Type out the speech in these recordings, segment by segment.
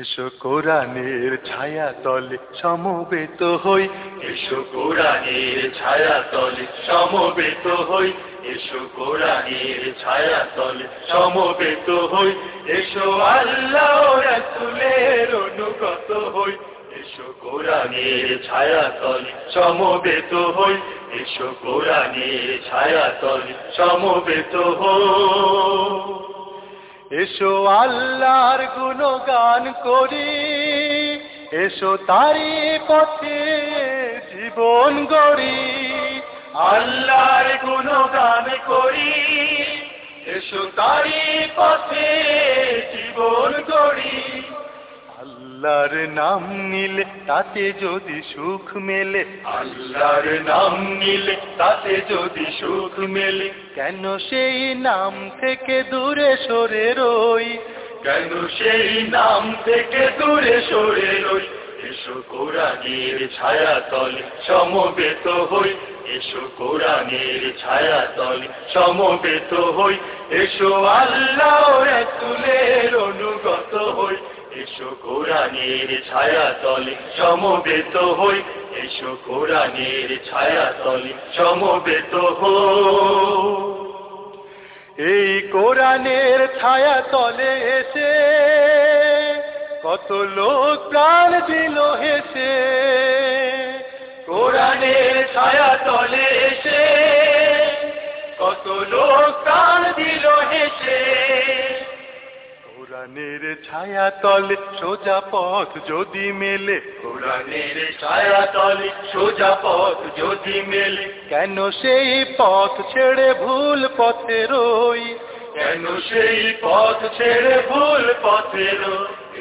এসো কোরআনের ছায়া তলে সমবেত হই। এসো কোরআনের ছায়া তলে সমবেত হই। এসো কোরআনের ছায়া তলে সমবেত হই। এসো আল্লাহ রাসূলের অনুগত হই। এসো কোরআনের ছায়া তলে সমবেত হই। এসো কোরআনের ছায়া তলে সমবেত হই। এসো আল্লাহর গুণগান করি, এসো তারি পথে জীবন গড়ি, আল্লাহর গুণগান করি, এসো তারি পথে আল্লাহর নাম নিলে তাতে যদি সুখ মেলে। আল্লাহর নাম নিলে তাতে যদি সুখ মেলে। কেন সেই নাম থেকে দূরে সরে রই? কেন সেই নাম থেকে দূরে সরে রই? এসো কোরআনের ছায়া তলে সমবেত হই। এসো কোরআনের ছায়া তলে সমবেত হই। এসো আল্লাহ হই এসো কোরআনের ছায়া তলে সমবেত হই, এসো কোরআনের ছায়া তলে সমবেত এই কোরআনের ছায়া তলে এসে কত লোক প্রাণ দিল হেসে। কোরআনের ছায়া তলে এসে কত লোক প্রাণ দিল হেসে। কোরআনের ছায়া তলে সোজা পথ যদি মেলে। কোরআনের ছায়া তলে সোজা পথ যদি মেলে। কেন সেই পথ ছেড়ে ভুল পথে রই? কেন সেই পথ ছেড়ে ভুল পথের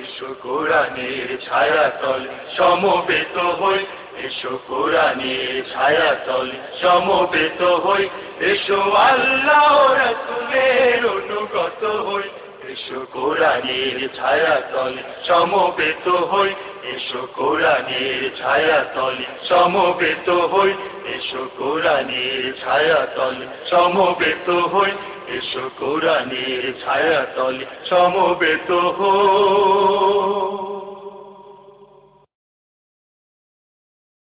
এসো কোরআনের ছায়া তলে সমবেত হই। এসো কোরআনের ছায়া তলে সমবেত হই। এসো আল্লাহ হই এসো কোরআনের ছায়া তলে সমবেত হই। এসো কোরআনের ছায়া তলে সমবেত হই। এসো কোরআনের ছায়া তলে সমবেত হই। এসো কোরআনের ছায়া সমবেত হই।